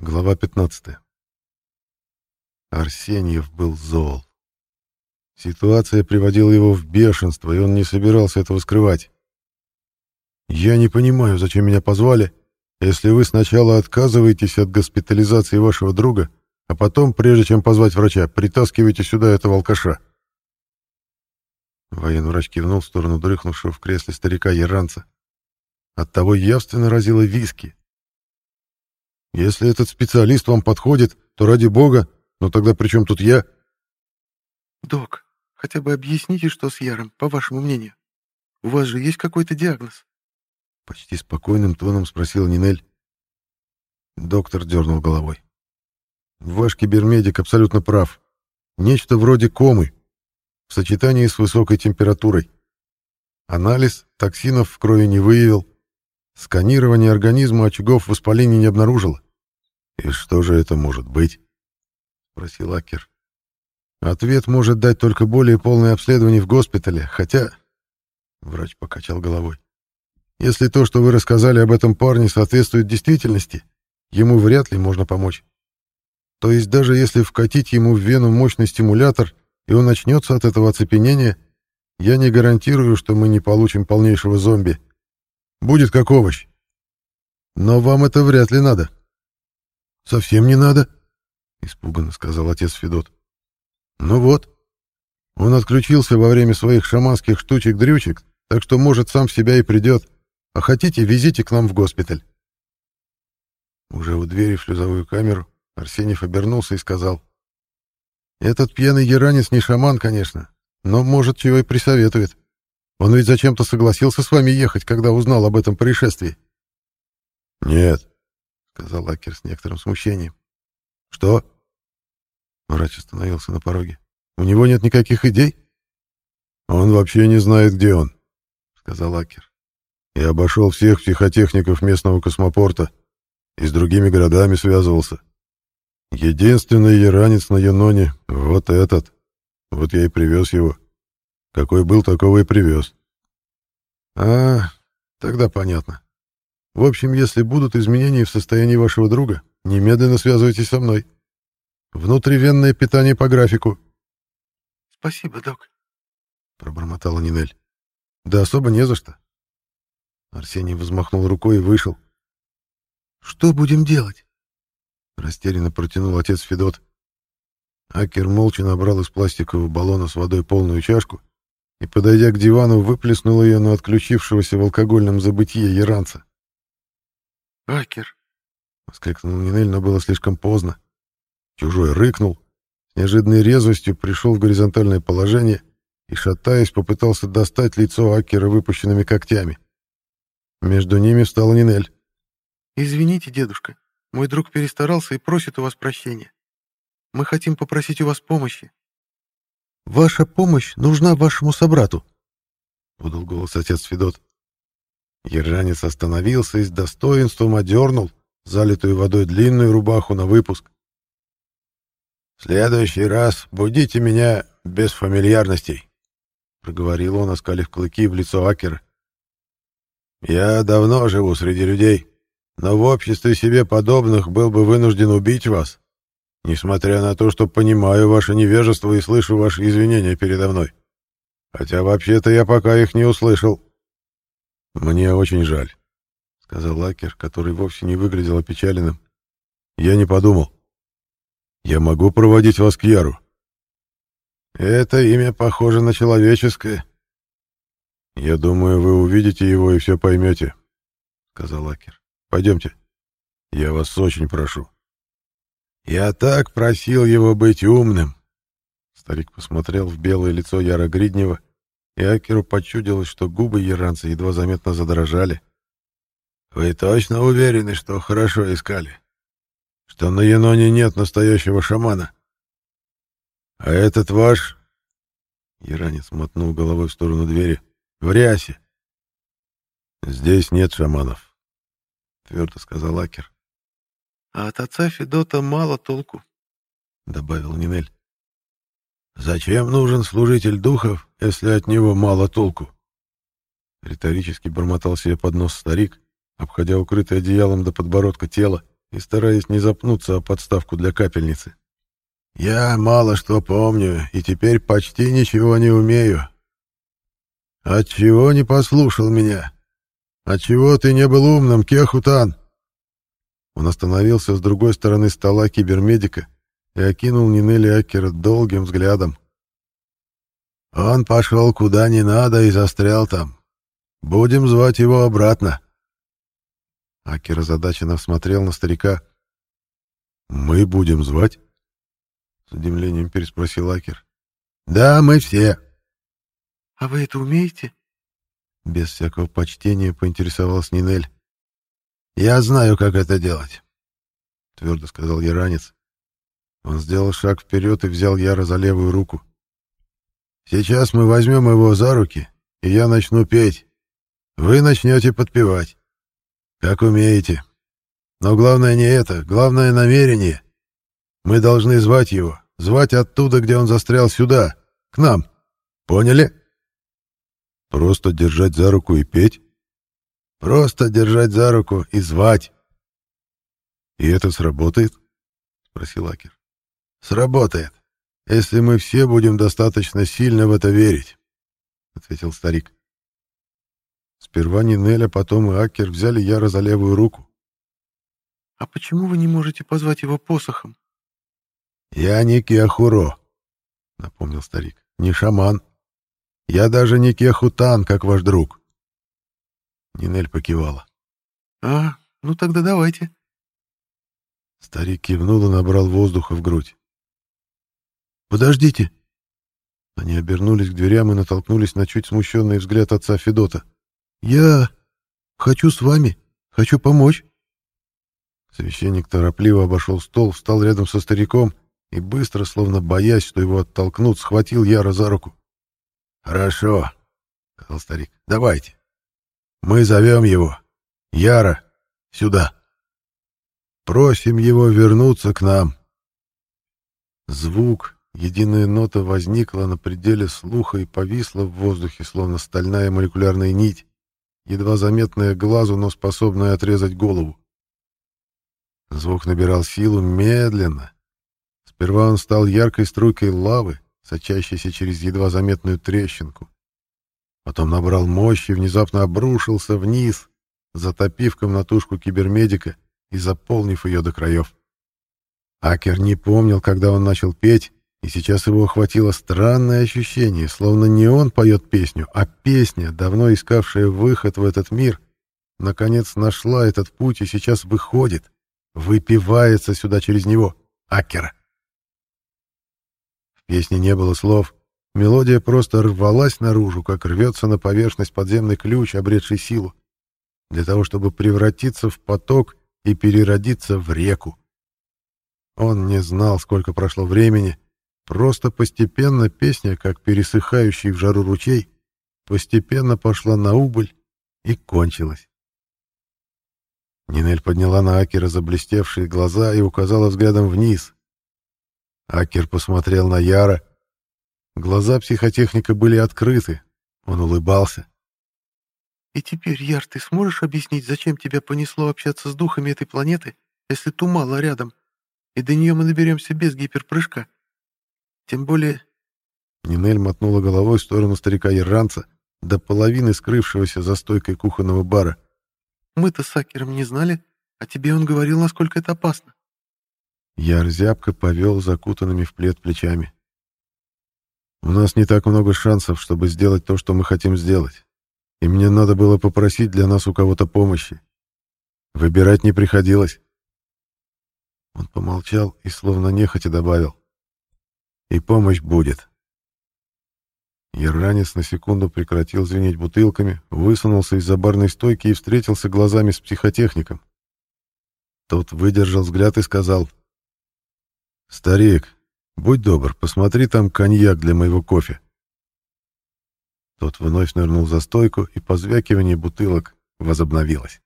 Глава 15. Арсеньев был зол. Ситуация приводила его в бешенство, и он не собирался этого скрывать. «Я не понимаю, зачем меня позвали, если вы сначала отказываетесь от госпитализации вашего друга, а потом, прежде чем позвать врача, притаскиваете сюда этого алкаша». Военный врач кивнул в сторону дрыхнувшего в кресле старика Яранца. Оттого явственно разило виски. «Если этот специалист вам подходит, то ради бога, но тогда при чем тут я?» «Док, хотя бы объясните, что с Яром, по вашему мнению. У вас же есть какой-то диагноз?» Почти спокойным тоном спросил Нинель. Доктор дернул головой. «Ваш кибермедик абсолютно прав. Нечто вроде комы, в сочетании с высокой температурой. Анализ токсинов в крови не выявил. Сканирование организма очагов воспаления не обнаружило. «И что же это может быть?» — спросил Акер. «Ответ может дать только более полное обследование в госпитале, хотя...» Врач покачал головой. «Если то, что вы рассказали об этом парне, соответствует действительности, ему вряд ли можно помочь. То есть даже если вкатить ему в вену мощный стимулятор, и он начнется от этого оцепенения, я не гарантирую, что мы не получим полнейшего зомби. Будет как овощ. Но вам это вряд ли надо. Совсем не надо, испуганно сказал отец Федот. Ну вот. Он отключился во время своих шаманских штучек-дрючек, так что, может, сам в себя и придет. А хотите, везите к нам в госпиталь. Уже у двери в шлюзовую камеру Арсеньев обернулся и сказал. Этот пьяный геранец не шаман, конечно, но, может, чего и присоветует. Он ведь зачем-то согласился с вами ехать, когда узнал об этом происшествии. «Нет», — сказал Акер с некоторым смущением. «Что?» Врач остановился на пороге. «У него нет никаких идей?» «Он вообще не знает, где он», — сказал Акер. «Я обошел всех психотехников местного космопорта и с другими городами связывался. Единственный яранец на Яноне — вот этот. Вот я и привез его. Какой был, такого и привез. А, тогда понятно. В общем, если будут изменения в состоянии вашего друга, немедленно связывайтесь со мной. Внутривенное питание по графику. Спасибо, док. Пробормотала Нинель. Да особо не за что. Арсений взмахнул рукой и вышел. Что будем делать? Растерянно протянул отец Федот. Акер молча набрал из пластикового баллона с водой полную чашку и, подойдя к дивану, выплеснул ее на отключившегося в алкогольном забытие яранца. «Акер!» — воскликнул Нинель, но было слишком поздно. Чужой рыкнул, с неожиданной резвостью пришел в горизонтальное положение и, шатаясь, попытался достать лицо Акера выпущенными когтями. Между ними встала Нинель. «Извините, дедушка, мой друг перестарался и просит у вас прощения. Мы хотим попросить у вас помощи». «Ваша помощь нужна вашему собрату», — подал голос отец Федот. Ержанец остановился и с достоинством одернул залитую водой длинную рубаху на выпуск. «В следующий раз будите меня без фамильярностей», — проговорил он, оскалив клыки в лицо Акера. «Я давно живу среди людей, но в обществе себе подобных был бы вынужден убить вас, несмотря на то, что понимаю ваше невежество и слышу ваши извинения передо мной. Хотя вообще-то я пока их не услышал. Мне очень жаль, сказал Лакер, который вовсе не выглядел опечаленным. Я не подумал. Я могу проводить вас к Яру. Это имя похоже на человеческое. Я думаю, вы увидите его и все поймете, сказал Лакер. Пойдемте. Я вас очень прошу. Я так просил его быть умным. Старик посмотрел в белое лицо Яра Гриднева, и Акеру почудилось, что губы яранца едва заметно задрожали. «Вы точно уверены, что хорошо искали? Что на Яноне нет настоящего шамана? А этот ваш...» Яранец мотнул головой в сторону двери. «В рясе!» «Здесь нет шаманов твердо сказал Акер. А от отца Федота мало толку, добавил Нинель. Зачем нужен служитель духов, если от него мало толку? Риторически бормотал себе под нос старик, обходя укрытое одеялом до подбородка тело и стараясь не запнуться о подставку для капельницы. «Я мало что помню и теперь почти ничего не умею. Отчего не послушал меня? Отчего ты не был умным, Кехутан?» Он остановился с другой стороны стола кибермедика и окинул Нинели Акера долгим взглядом. «Он пошел куда не надо и застрял там. Будем звать его обратно». Акер озадаченно смотрел на старика. «Мы будем звать?» С удивлением переспросил Акер. «Да, мы все». «А вы это умеете?» Без всякого почтения поинтересовался Нинель. «Я знаю, как это делать», — твердо сказал Яранец. Он сделал шаг вперед и взял Яра за левую руку. «Сейчас мы возьмем его за руки, и я начну петь. Вы начнете подпевать. Как умеете. Но главное не это, главное намерение. Мы должны звать его, звать оттуда, где он застрял, сюда, к нам. Поняли?» «Просто держать за руку и петь?» «Просто держать за руку и звать». «И это сработает?» — спросил Акер. «Сработает, если мы все будем достаточно сильно в это верить», — ответил старик. Сперва Нинель, а потом и Акер взяли Яра за левую руку. «А почему вы не можете позвать его посохом?» «Я не Киахуро», — напомнил старик, — «не шаман. Я даже не Кехутан, как ваш друг». Нинель покивала. «А, ну тогда давайте». Старик кивнул и набрал воздуха в грудь. «Подождите!» Они обернулись к дверям и натолкнулись на чуть смущенный взгляд отца Федота. «Я хочу с вами, хочу помочь». Священник торопливо обошел стол, встал рядом со стариком и быстро, словно боясь, что его оттолкнут, схватил Яра за руку. «Хорошо», — сказал старик, — «давайте. Мы зовем его. Яра, сюда. Просим его вернуться к нам». Звук, единая нота возникла на пределе слуха и повисла в воздухе, словно стальная молекулярная нить, едва заметная глазу, но способная отрезать голову. Звук набирал силу медленно. Сперва он стал яркой струйкой лавы, сочащейся через едва заметную трещинку. Потом набрал мощь и внезапно обрушился вниз, затопив комнатушку кибермедика и заполнив ее до краев. Акер не помнил, когда он начал петь, и сейчас его охватило странное ощущение, словно не он поет песню, а песня, давно искавшая выход в этот мир, наконец нашла этот путь и сейчас выходит, выпивается сюда через него, Акера. В песне не было слов, мелодия просто рвалась наружу, как рвется на поверхность подземный ключ, обретший силу, для того, чтобы превратиться в поток и переродиться в реку. Он не знал, сколько прошло времени, Просто постепенно песня, как пересыхающий в жару ручей, постепенно пошла на убыль и кончилась. Нинель подняла на Акера заблестевшие глаза и указала взглядом вниз. Акер посмотрел на Яра. Глаза психотехника были открыты. Он улыбался. «И теперь, Яр, ты сможешь объяснить, зачем тебя понесло общаться с духами этой планеты, если Тумала рядом, и до нее мы доберемся без гиперпрыжка?» Тем более...» Нинель мотнула головой в сторону старика-иранца, до половины скрывшегося за стойкой кухонного бара. «Мы-то с Акером не знали, а тебе он говорил, насколько это опасно». Яр зябко повел закутанными в плед плечами. «У нас не так много шансов, чтобы сделать то, что мы хотим сделать. И мне надо было попросить для нас у кого-то помощи. Выбирать не приходилось». Он помолчал и словно нехотя добавил и помощь будет. Ерранец на секунду прекратил звенеть бутылками, высунулся из-за барной стойки и встретился глазами с психотехником. Тот выдержал взгляд и сказал. «Старик, будь добр, посмотри там коньяк для моего кофе». Тот вновь нырнул за стойку, и позвякивание бутылок возобновилось.